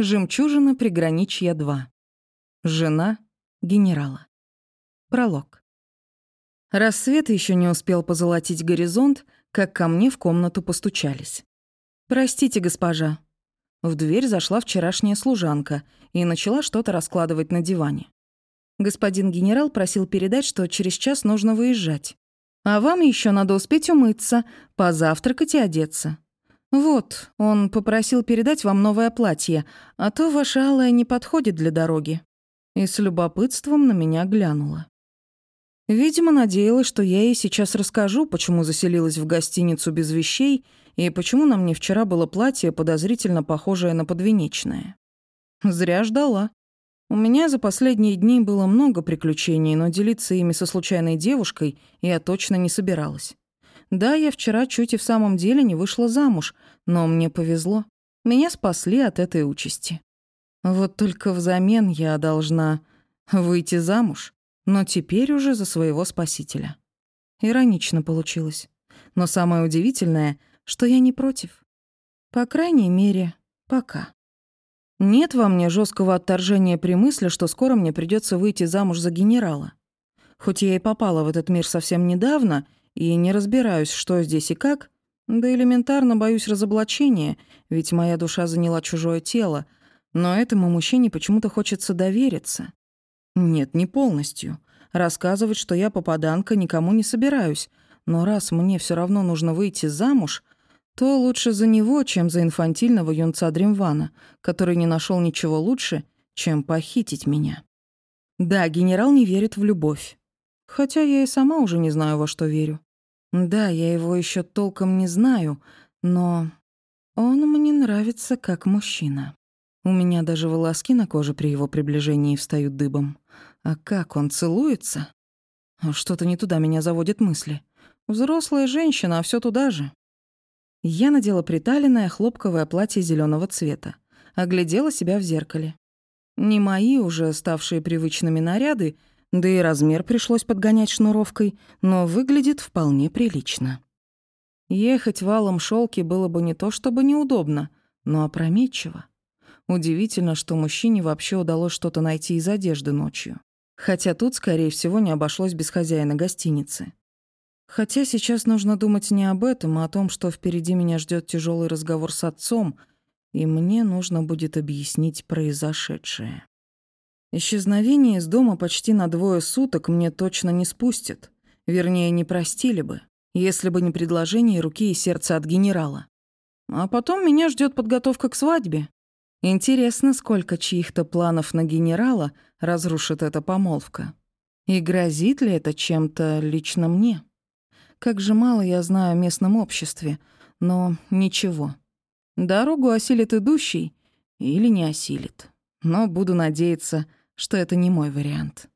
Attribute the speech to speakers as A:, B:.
A: Жемчужина приграничья 2. Жена генерала. Пролог. Рассвет еще не успел позолотить горизонт, как ко мне в комнату постучались. «Простите, госпожа». В дверь зашла вчерашняя служанка и начала что-то раскладывать на диване. Господин генерал просил передать, что через час нужно выезжать. А вам еще надо успеть умыться, позавтракать и одеться. «Вот, он попросил передать вам новое платье, а то ваше алое не подходит для дороги». И с любопытством на меня глянула. Видимо, надеялась, что я ей сейчас расскажу, почему заселилась в гостиницу без вещей и почему на мне вчера было платье, подозрительно похожее на подвенечное. Зря ждала. У меня за последние дни было много приключений, но делиться ими со случайной девушкой я точно не собиралась. Да, я вчера чуть и в самом деле не вышла замуж, но мне повезло. Меня спасли от этой участи. Вот только взамен я должна выйти замуж, но теперь уже за своего спасителя. Иронично получилось. Но самое удивительное, что я не против. По крайней мере, пока. Нет во мне жесткого отторжения при мысли, что скоро мне придется выйти замуж за генерала. Хоть я и попала в этот мир совсем недавно и не разбираюсь, что здесь и как, да элементарно боюсь разоблачения, ведь моя душа заняла чужое тело, но этому мужчине почему-то хочется довериться. Нет, не полностью. Рассказывать, что я попаданка, никому не собираюсь, но раз мне все равно нужно выйти замуж, то лучше за него, чем за инфантильного юнца Дримвана, который не нашел ничего лучше, чем похитить меня. Да, генерал не верит в любовь. Хотя я и сама уже не знаю, во что верю. Да, я его еще толком не знаю, но он мне нравится как мужчина. У меня даже волоски на коже при его приближении встают дыбом. А как он целуется? Что-то не туда меня заводят мысли. Взрослая женщина, а все туда же. Я надела приталенное хлопковое платье зеленого цвета. Оглядела себя в зеркале. Не мои уже ставшие привычными наряды, да и размер пришлось подгонять шнуровкой, но выглядит вполне прилично. Ехать валом шелки было бы не то чтобы неудобно, но опрометчиво. Удивительно, что мужчине вообще удалось что-то найти из одежды ночью. Хотя тут, скорее всего, не обошлось без хозяина гостиницы. Хотя сейчас нужно думать не об этом, а о том, что впереди меня ждет тяжелый разговор с отцом, и мне нужно будет объяснить произошедшее. Исчезновение из дома почти на двое суток мне точно не спустят. Вернее, не простили бы, если бы не предложение руки и сердца от генерала. А потом меня ждет подготовка к свадьбе. Интересно, сколько чьих-то планов на генерала разрушит эта помолвка. И грозит ли это чем-то лично мне? Как же мало я знаю о местном обществе, но ничего. Дорогу осилит идущий или не осилит. Но буду надеяться, что это не мой вариант.